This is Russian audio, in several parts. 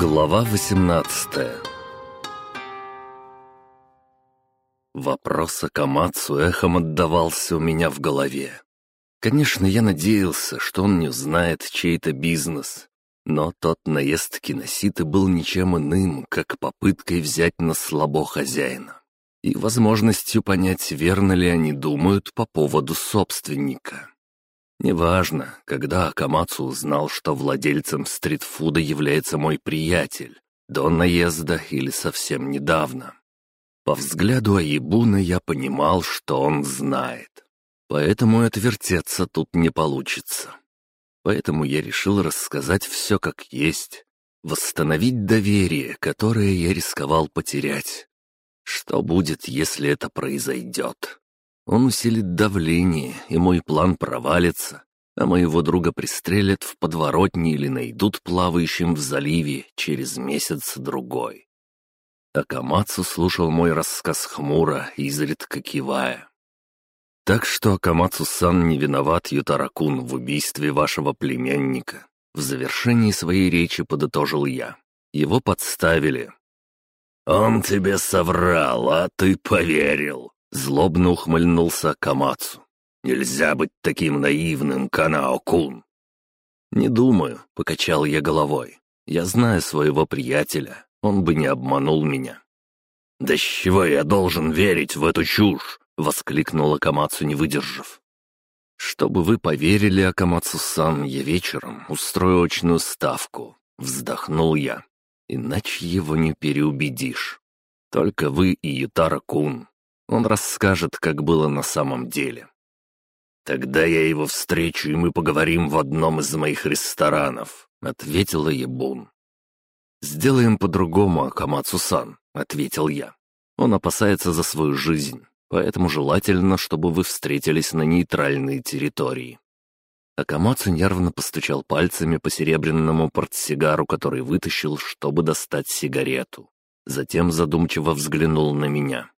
Глава 18 Вопрос о Камацу эхом отдавался у меня в голове. Конечно, я надеялся, что он не узнает чей-то бизнес, но тот наезд киноситы был ничем иным, как попыткой взять на слабо хозяина и возможностью понять, верно ли они думают по поводу собственника. Неважно, когда Акамацу узнал, что владельцем стритфуда является мой приятель, до наезда или совсем недавно. По взгляду Аибуна я понимал, что он знает. Поэтому отвертеться тут не получится. Поэтому я решил рассказать все как есть, восстановить доверие, которое я рисковал потерять. Что будет, если это произойдет? Он усилит давление, и мой план провалится, а моего друга пристрелят в подворотне или найдут плавающим в заливе через месяц-другой. Акамацу слушал мой рассказ хмуро, изредка кивая. «Так что Акамацу-сан не виноват, Ютаракун, в убийстве вашего племянника», в завершении своей речи подытожил я. Его подставили. «Он тебе соврал, а ты поверил», Злобно ухмыльнулся Камацу. «Нельзя быть таким наивным, Канао-кун!» «Не думаю», — покачал я головой. «Я знаю своего приятеля, он бы не обманул меня». «Да с чего я должен верить в эту чушь?» — воскликнула Камацу, не выдержав. «Чтобы вы поверили, Акамацу-сан, я вечером устрою очную ставку», — вздохнул я. «Иначе его не переубедишь. Только вы и Ютара-кун, он расскажет, как было на самом деле. «Тогда я его встречу, и мы поговорим в одном из моих ресторанов», — ответила Ебун. «Сделаем по-другому, Акамацу-сан», — ответил я. «Он опасается за свою жизнь, поэтому желательно, чтобы вы встретились на нейтральной территории». Акамацу нервно постучал пальцами по серебряному портсигару, который вытащил, чтобы достать сигарету. Затем задумчиво взглянул на меня.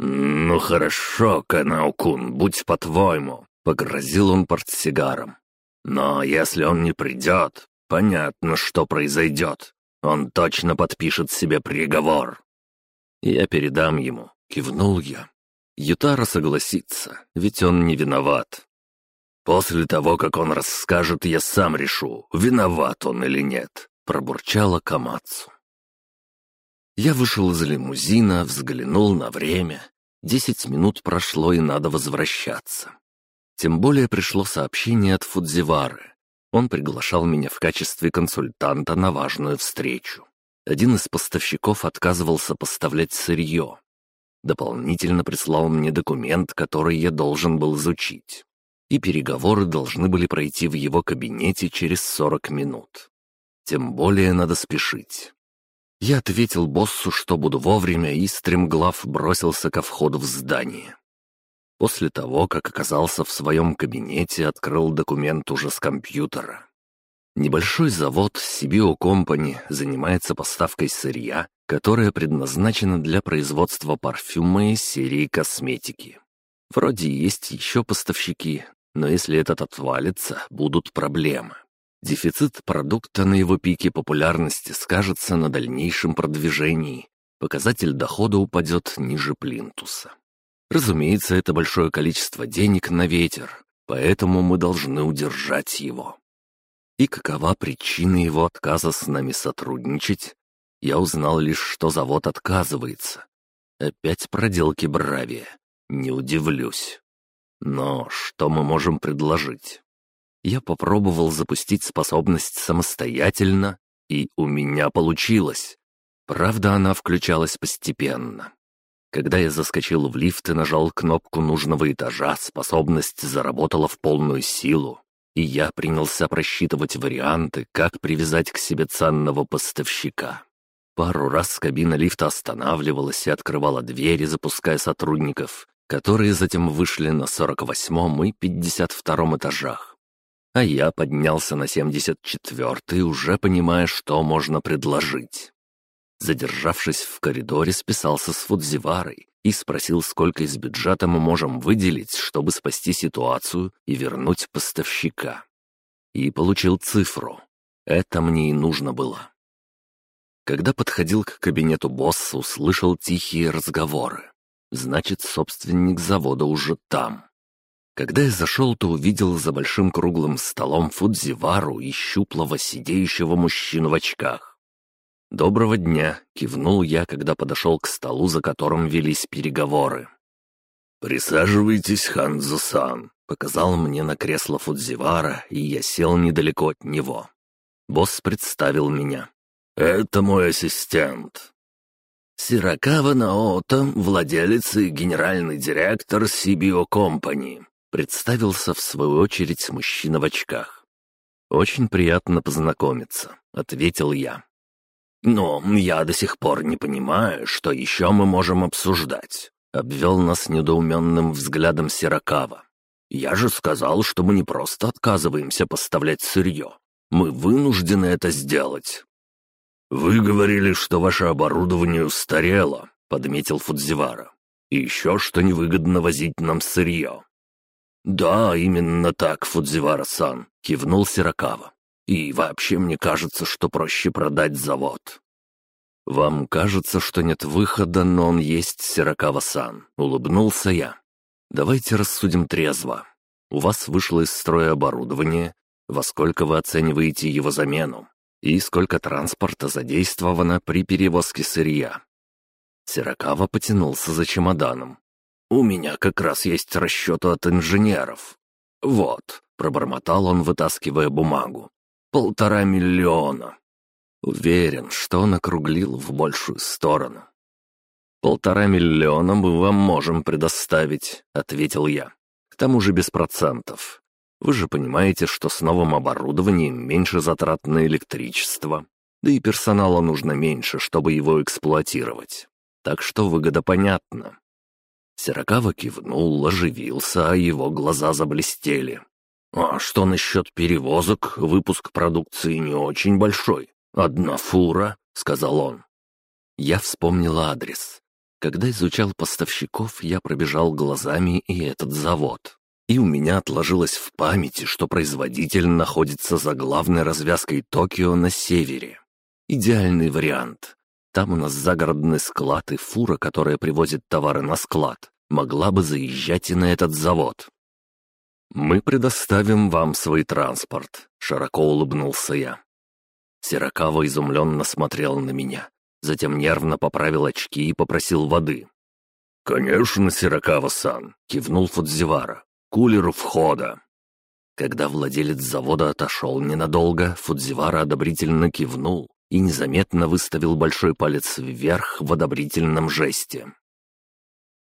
«Ну хорошо, Канаукун, будь по-твоему», — погрозил он портсигаром. «Но если он не придет, понятно, что произойдет. Он точно подпишет себе приговор». «Я передам ему», — кивнул я. Ютара согласится, ведь он не виноват. «После того, как он расскажет, я сам решу, виноват он или нет», — пробурчала Камацу. Я вышел из лимузина, взглянул на время. Десять минут прошло, и надо возвращаться. Тем более пришло сообщение от Фудзивары. Он приглашал меня в качестве консультанта на важную встречу. Один из поставщиков отказывался поставлять сырье. Дополнительно прислал мне документ, который я должен был изучить. И переговоры должны были пройти в его кабинете через 40 минут. Тем более надо спешить. Я ответил боссу, что буду вовремя, и стремглав бросился ко входу в здание. После того, как оказался в своем кабинете, открыл документ уже с компьютера. Небольшой завод CBO Company занимается поставкой сырья, которое предназначено для производства парфюма и серии косметики. Вроде есть еще поставщики, но если этот отвалится, будут проблемы. Дефицит продукта на его пике популярности скажется на дальнейшем продвижении. Показатель дохода упадет ниже плинтуса. Разумеется, это большое количество денег на ветер, поэтому мы должны удержать его. И какова причина его отказа с нами сотрудничать? Я узнал лишь, что завод отказывается. Опять проделки Бравия. Не удивлюсь. Но что мы можем предложить? Я попробовал запустить способность самостоятельно, и у меня получилось. Правда, она включалась постепенно. Когда я заскочил в лифт и нажал кнопку нужного этажа, способность заработала в полную силу, и я принялся просчитывать варианты, как привязать к себе ценного поставщика. Пару раз кабина лифта останавливалась и открывала двери, запуская сотрудников, которые затем вышли на 48 и 52 этажах а я поднялся на 74-й, уже понимая, что можно предложить. Задержавшись в коридоре, списался с Фудзиварой и спросил, сколько из бюджета мы можем выделить, чтобы спасти ситуацию и вернуть поставщика. И получил цифру. Это мне и нужно было. Когда подходил к кабинету босса, услышал тихие разговоры. Значит, собственник завода уже там. Когда я зашел, то увидел за большим круглым столом Фудзивару и щуплого сидеющего мужчину в очках. «Доброго дня!» — кивнул я, когда подошел к столу, за которым велись переговоры. «Присаживайтесь, Ханзо-сан», — показал мне на кресло Фудзивара, и я сел недалеко от него. Босс представил меня. «Это мой ассистент». «Сиракава Наото, владелец и генеральный директор CBO Company», представился в свою очередь мужчина в очках. «Очень приятно познакомиться», — ответил я. «Но я до сих пор не понимаю, что еще мы можем обсуждать», — обвел нас недоуменным взглядом Сиракава. «Я же сказал, что мы не просто отказываемся поставлять сырье. Мы вынуждены это сделать». «Вы говорили, что ваше оборудование устарело», — подметил Фудзивара. «И еще, что невыгодно возить нам сырье». «Да, именно так, Фудзивара-сан», — кивнул Сиракава. И вообще мне кажется, что проще продать завод». «Вам кажется, что нет выхода, но он есть, Сиракава-сан», — улыбнулся я. «Давайте рассудим трезво. У вас вышло из строя оборудование. Во сколько вы оцениваете его замену? И сколько транспорта задействовано при перевозке сырья?» Сиракава потянулся за чемоданом. «У меня как раз есть расчеты от инженеров. Вот», — пробормотал он, вытаскивая бумагу. Полтора миллиона. Уверен, что он округлил в большую сторону. «Полтора миллиона мы вам можем предоставить», — ответил я. «К тому же без процентов. Вы же понимаете, что с новым оборудованием меньше затрат на электричество, да и персонала нужно меньше, чтобы его эксплуатировать. Так что выгода понятна». Сирокава кивнул, оживился, а его глаза заблестели. А что насчет перевозок? Выпуск продукции не очень большой. Одна фура, сказал он. Я вспомнил адрес. Когда изучал поставщиков, я пробежал глазами и этот завод. И у меня отложилось в памяти, что производитель находится за главной развязкой Токио на севере. Идеальный вариант. Там у нас загородный склад и фура, которая привозит товары на склад, могла бы заезжать и на этот завод. «Мы предоставим вам свой транспорт», — широко улыбнулся я. Сирокава изумленно смотрел на меня, затем нервно поправил очки и попросил воды. «Конечно, Сирокава-сан», — кивнул Фудзивара. «Кулер входа». Когда владелец завода отошел ненадолго, Фудзивара одобрительно кивнул и незаметно выставил большой палец вверх в одобрительном жесте.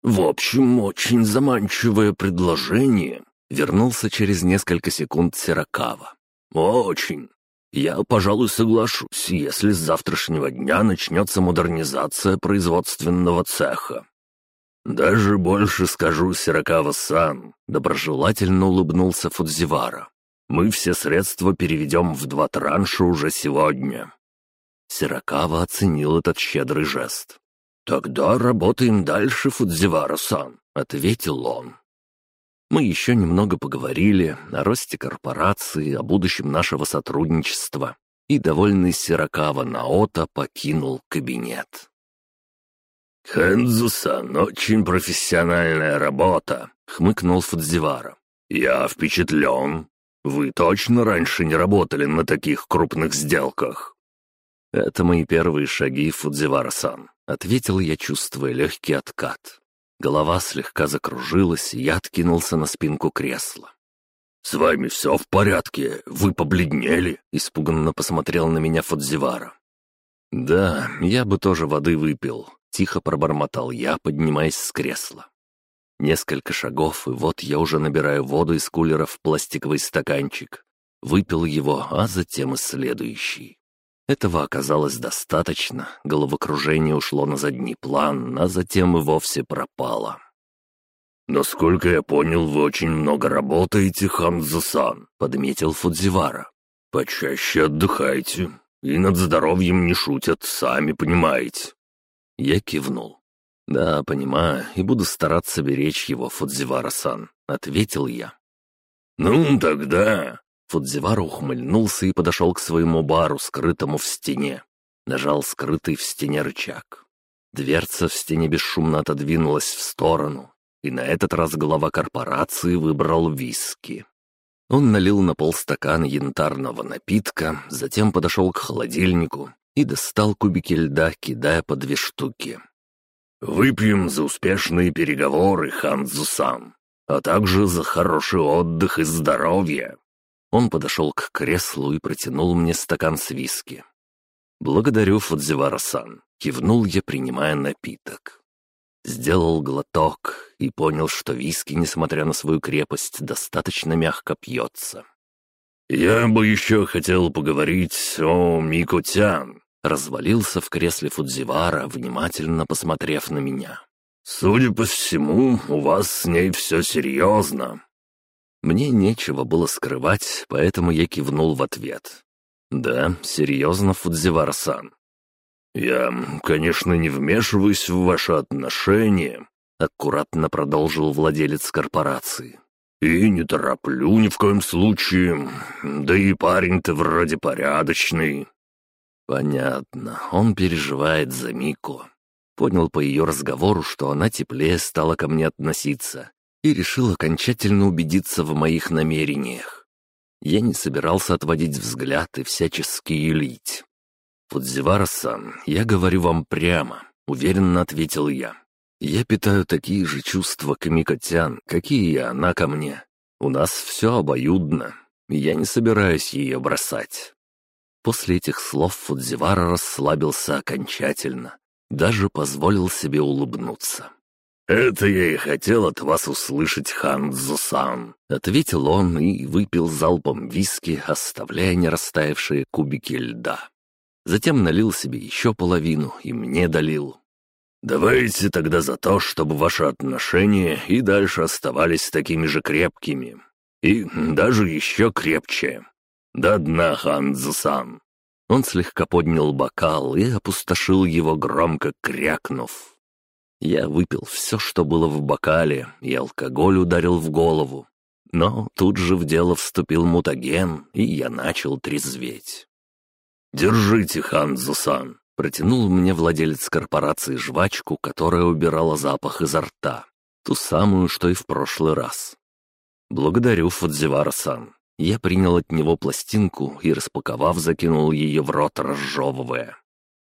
«В общем, очень заманчивое предложение», Вернулся через несколько секунд Сиракава. «Очень. Я, пожалуй, соглашусь, если с завтрашнего дня начнется модернизация производственного цеха». «Даже больше скажу, Сиракава-сан», — доброжелательно улыбнулся Фудзивара. «Мы все средства переведем в два транша уже сегодня». Сиракава оценил этот щедрый жест. «Тогда работаем дальше, Фудзивара-сан», — ответил он. Мы еще немного поговорили о росте корпорации, о будущем нашего сотрудничества, и довольный Сиракава Наота покинул кабинет. «Хэнзусан, очень профессиональная работа», — хмыкнул Фудзивара. «Я впечатлен. Вы точно раньше не работали на таких крупных сделках?» «Это мои первые шаги, Фудзивара-сан», — ответил я, чувствуя легкий откат. Голова слегка закружилась, и я откинулся на спинку кресла. «С вами все в порядке? Вы побледнели?» — испуганно посмотрел на меня Фудзивара. «Да, я бы тоже воды выпил», — тихо пробормотал я, поднимаясь с кресла. Несколько шагов, и вот я уже набираю воду из кулера в пластиковый стаканчик. Выпил его, а затем и следующий. Этого оказалось достаточно, головокружение ушло на задний план, а затем и вовсе пропало. «Насколько я понял, вы очень много работаете, Ханзо-сан», — подметил Фудзивара. «Почаще отдыхайте, и над здоровьем не шутят, сами понимаете». Я кивнул. «Да, понимаю, и буду стараться беречь его, Фудзивара-сан», — ответил я. «Ну, тогда Фудзивара ухмыльнулся и подошел к своему бару, скрытому в стене. нажал скрытый в стене рычаг. Дверца в стене бесшумно отодвинулась в сторону, и на этот раз глава корпорации выбрал виски. Он налил на полстакана янтарного напитка, затем подошел к холодильнику и достал кубики льда, кидая по две штуки. «Выпьем за успешные переговоры, Ханзу-сан, а также за хороший отдых и здоровье». Он подошел к креслу и протянул мне стакан с виски. «Благодарю, Фудзивара-сан», — кивнул я, принимая напиток. Сделал глоток и понял, что виски, несмотря на свою крепость, достаточно мягко пьется. «Я бы еще хотел поговорить о Микотян», — развалился в кресле Фудзивара, внимательно посмотрев на меня. «Судя по всему, у вас с ней все серьезно». Мне нечего было скрывать, поэтому я кивнул в ответ. «Да, серьезно, Фудзивара-сан. «Я, конечно, не вмешиваюсь в ваши отношения», — аккуратно продолжил владелец корпорации. «И не тороплю ни в коем случае. Да и парень-то вроде порядочный». «Понятно. Он переживает за Мику. Понял по ее разговору, что она теплее стала ко мне относиться и решил окончательно убедиться в моих намерениях. Я не собирался отводить взгляд и всячески юлить. «Фудзивара-сан, я говорю вам прямо», — уверенно ответил я. «Я питаю такие же чувства к Микотян, какие и она ко мне. У нас все обоюдно, и я не собираюсь ее бросать». После этих слов Фудзивара расслабился окончательно, даже позволил себе улыбнуться. «Это я и хотел от вас услышать, Ханзу-сан», — ответил он и выпил залпом виски, оставляя не растаявшие кубики льда. Затем налил себе еще половину и мне долил. «Давайте тогда за то, чтобы ваши отношения и дальше оставались такими же крепкими. И даже еще крепче. До дна, Ханзу-сан». Он слегка поднял бокал и опустошил его, громко крякнув. Я выпил все, что было в бокале, и алкоголь ударил в голову. Но тут же в дело вступил мутаген, и я начал трезветь. «Держите, Ханзу-сан!» — протянул мне владелец корпорации жвачку, которая убирала запах изо рта. Ту самую, что и в прошлый раз. «Благодарю, Фудзивара-сан». Я принял от него пластинку и, распаковав, закинул ее в рот, разжевывая.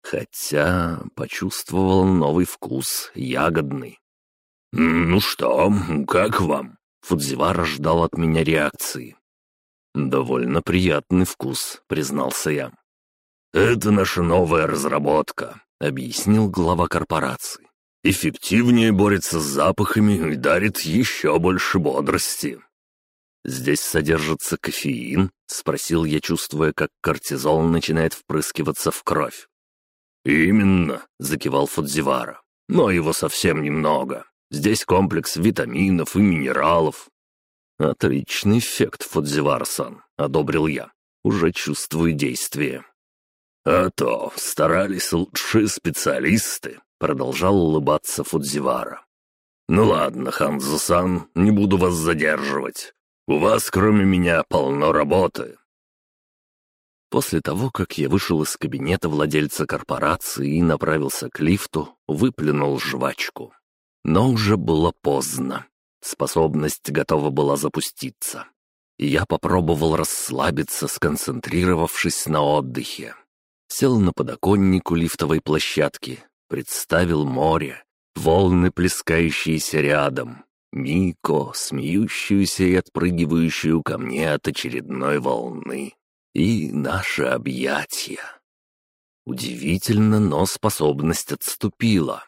Хотя почувствовал новый вкус, ягодный. «Ну что, как вам?» Фудзивара ждал от меня реакции. «Довольно приятный вкус», — признался я. «Это наша новая разработка», — объяснил глава корпорации. «Эффективнее борется с запахами и дарит еще больше бодрости». «Здесь содержится кофеин?» — спросил я, чувствуя, как кортизол начинает впрыскиваться в кровь. «Именно», — закивал Фудзивара. «Но его совсем немного. Здесь комплекс витаминов и минералов». «Отличный эффект, Фудзивара-сан», — одобрил я. «Уже чувствую действие». «А то старались лучшие специалисты», — продолжал улыбаться Фудзивара. «Ну ладно, Ханзу-сан, не буду вас задерживать. У вас, кроме меня, полно работы». После того, как я вышел из кабинета владельца корпорации и направился к лифту, выплюнул жвачку. Но уже было поздно. Способность готова была запуститься. Я попробовал расслабиться, сконцентрировавшись на отдыхе. Сел на подоконник у лифтовой площадки, представил море, волны, плескающиеся рядом, Мико, смеющуюся и отпрыгивающую ко мне от очередной волны, и наши объятия. Удивительно, но способность отступила.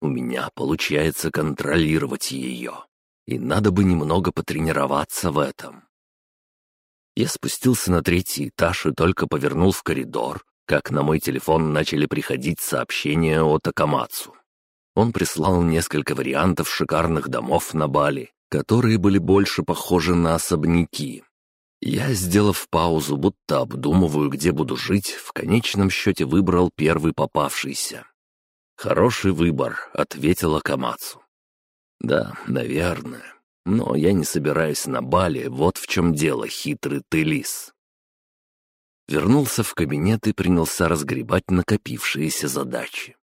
У меня получается контролировать ее, и надо бы немного потренироваться в этом. Я спустился на третий этаж и только повернул в коридор, как на мой телефон начали приходить сообщения от Акамацу. Он прислал несколько вариантов шикарных домов на Бали, которые были больше похожи на особняки. Я, сделав паузу, будто обдумываю, где буду жить, в конечном счете выбрал первый попавшийся. «Хороший выбор», — ответила Акамацу. «Да, наверное. Но я не собираюсь на Бали, вот в чем дело, хитрый ты лис. Вернулся в кабинет и принялся разгребать накопившиеся задачи.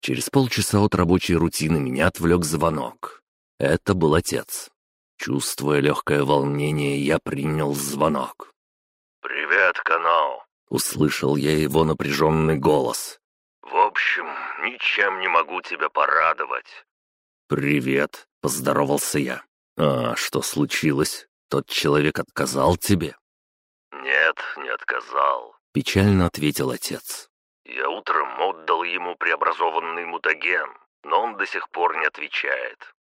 Через полчаса от рабочей рутины меня отвлек звонок. Это был отец. Чувствуя легкое волнение, я принял звонок. «Привет, канал!» — услышал я его напряженный голос. «В общем, ничем не могу тебя порадовать». «Привет», — поздоровался я. «А что случилось? Тот человек отказал тебе?» «Нет, не отказал», — печально ответил отец. «Я утром отдал ему преобразованный мутаген, но он до сих пор не отвечает».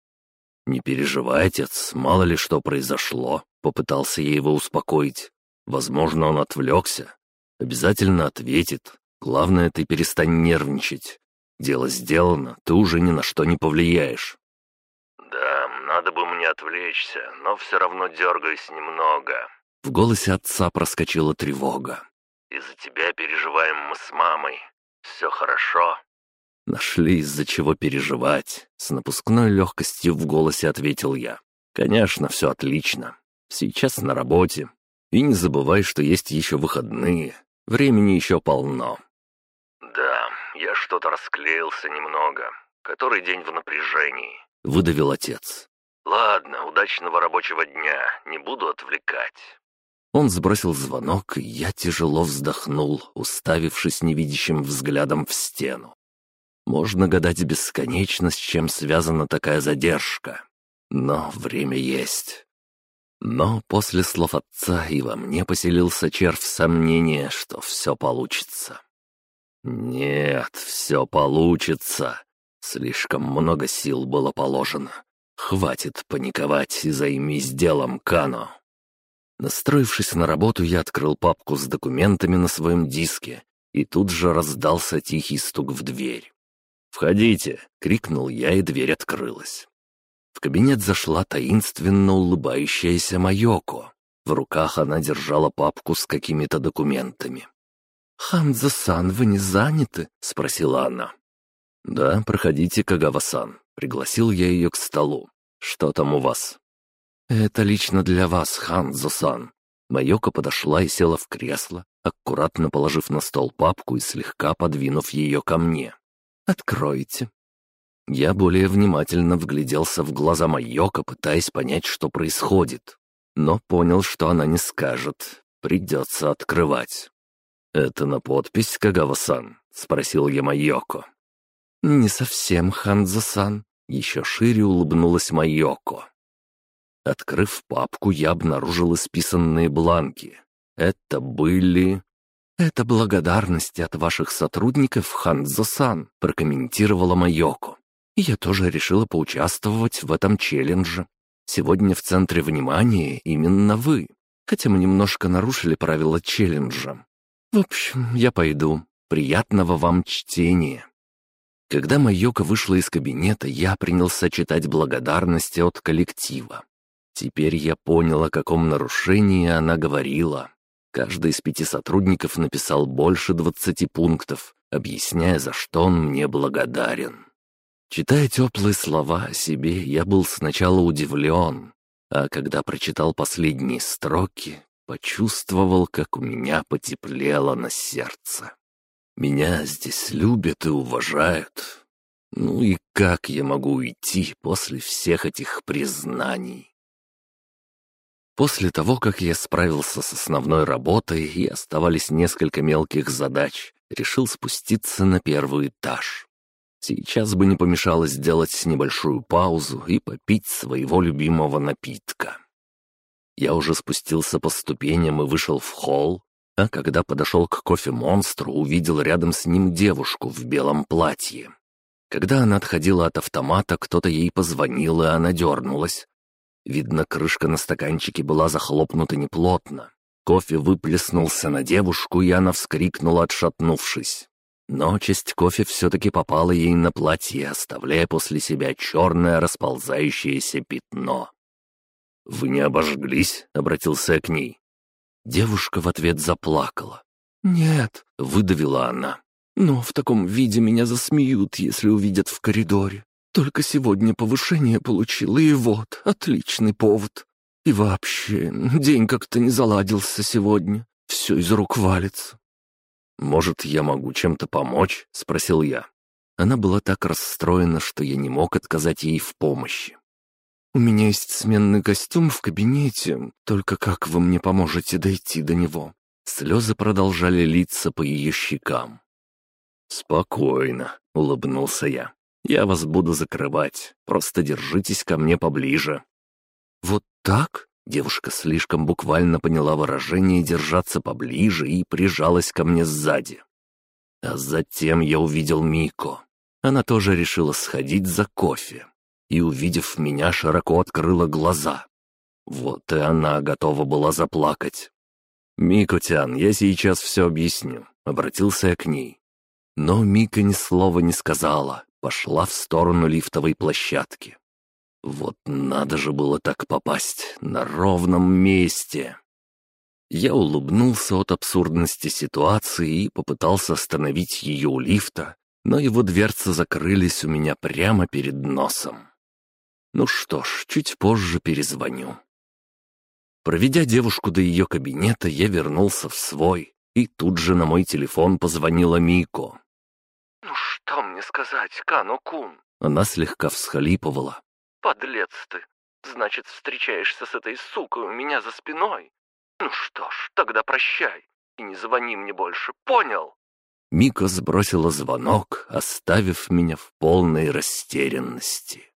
«Не переживай, отец, мало ли что произошло», — попытался я его успокоить. «Возможно, он отвлекся. Обязательно ответит. Главное, ты перестань нервничать. Дело сделано, ты уже ни на что не повлияешь». «Да, надо бы мне отвлечься, но все равно дергаюсь немного». В голосе отца проскочила тревога. «Из-за тебя переживаем мы с мамой. Все хорошо?» «Нашли из-за чего переживать», — с напускной легкостью в голосе ответил я. «Конечно, все отлично. Сейчас на работе. И не забывай, что есть еще выходные. Времени еще полно». «Да, я что-то расклеился немного. Который день в напряжении», — выдавил отец. «Ладно, удачного рабочего дня. Не буду отвлекать». Он сбросил звонок, и я тяжело вздохнул, уставившись невидящим взглядом в стену. Можно гадать бесконечно, с чем связана такая задержка. Но время есть. Но после слов отца и во мне поселился червь сомнения, что все получится. Нет, все получится. Слишком много сил было положено. Хватит паниковать и займись делом, Кано. Настроившись на работу, я открыл папку с документами на своем диске, и тут же раздался тихий стук в дверь. «Входите!» — крикнул я, и дверь открылась. В кабинет зашла таинственно улыбающаяся Майоко. В руках она держала папку с какими-то документами. «Ханзо-сан, вы не заняты?» — спросила она. «Да, проходите, Кагава-сан». Пригласил я ее к столу. «Что там у вас?» «Это лично для вас, Ханзо-сан». Майоко подошла и села в кресло, аккуратно положив на стол папку и слегка подвинув ее ко мне. Откройте». Я более внимательно вгляделся в глаза Майока, пытаясь понять, что происходит. Но понял, что она не скажет. Придется открывать. «Это на подпись, Кагава-сан?» — спросил я Майоко. «Не совсем, Ханзо-сан», — еще шире улыбнулась Майоко. Открыв папку, я обнаружил исписанные бланки. Это были... «Это благодарность от ваших сотрудников, Ханзо-сан», — прокомментировала Майоко. «Я тоже решила поучаствовать в этом челлендже. Сегодня в центре внимания именно вы, хотя мы немножко нарушили правила челленджа. В общем, я пойду. Приятного вам чтения». Когда Майока вышла из кабинета, я принялся читать благодарности от коллектива. Теперь я понял, о каком нарушении она говорила. Каждый из пяти сотрудников написал больше двадцати пунктов, объясняя, за что он мне благодарен. Читая теплые слова о себе, я был сначала удивлен, а когда прочитал последние строки, почувствовал, как у меня потеплело на сердце. Меня здесь любят и уважают. Ну и как я могу уйти после всех этих признаний? После того, как я справился с основной работой и оставались несколько мелких задач, решил спуститься на первый этаж. Сейчас бы не помешало сделать небольшую паузу и попить своего любимого напитка. Я уже спустился по ступеням и вышел в холл, а когда подошел к кофе-монстру, увидел рядом с ним девушку в белом платье. Когда она отходила от автомата, кто-то ей позвонил, и она дернулась, Видно, крышка на стаканчике была захлопнута неплотно. Кофе выплеснулся на девушку, и она вскрикнула, отшатнувшись. Но часть кофе все-таки попала ей на платье, оставляя после себя черное расползающееся пятно. «Вы не обожглись?» — обратился к ней. Девушка в ответ заплакала. «Нет», — выдавила она. «Но в таком виде меня засмеют, если увидят в коридоре. Только сегодня повышение получил, и вот, отличный повод. И вообще, день как-то не заладился сегодня. все из рук валится». «Может, я могу чем-то помочь?» — спросил я. Она была так расстроена, что я не мог отказать ей в помощи. «У меня есть сменный костюм в кабинете, только как вы мне поможете дойти до него?» Слезы продолжали литься по ее щекам. «Спокойно», — улыбнулся я. «Я вас буду закрывать, просто держитесь ко мне поближе». «Вот так?» Девушка слишком буквально поняла выражение держаться поближе и прижалась ко мне сзади. А затем я увидел Мико. Она тоже решила сходить за кофе. И, увидев меня, широко открыла глаза. Вот и она готова была заплакать. «Мико-тян, я сейчас все объясню», — обратился я к ней. Но Мика ни слова не сказала, пошла в сторону лифтовой площадки. Вот надо же было так попасть, на ровном месте. Я улыбнулся от абсурдности ситуации и попытался остановить ее у лифта, но его дверцы закрылись у меня прямо перед носом. Ну что ж, чуть позже перезвоню. Проведя девушку до ее кабинета, я вернулся в свой, и тут же на мой телефон позвонила Мико. «Ну что мне сказать, Кано-кун?» Она слегка всхлипывала. «Подлец ты! Значит, встречаешься с этой сукой у меня за спиной? Ну что ж, тогда прощай и не звони мне больше, понял?» Мика сбросила звонок, оставив меня в полной растерянности.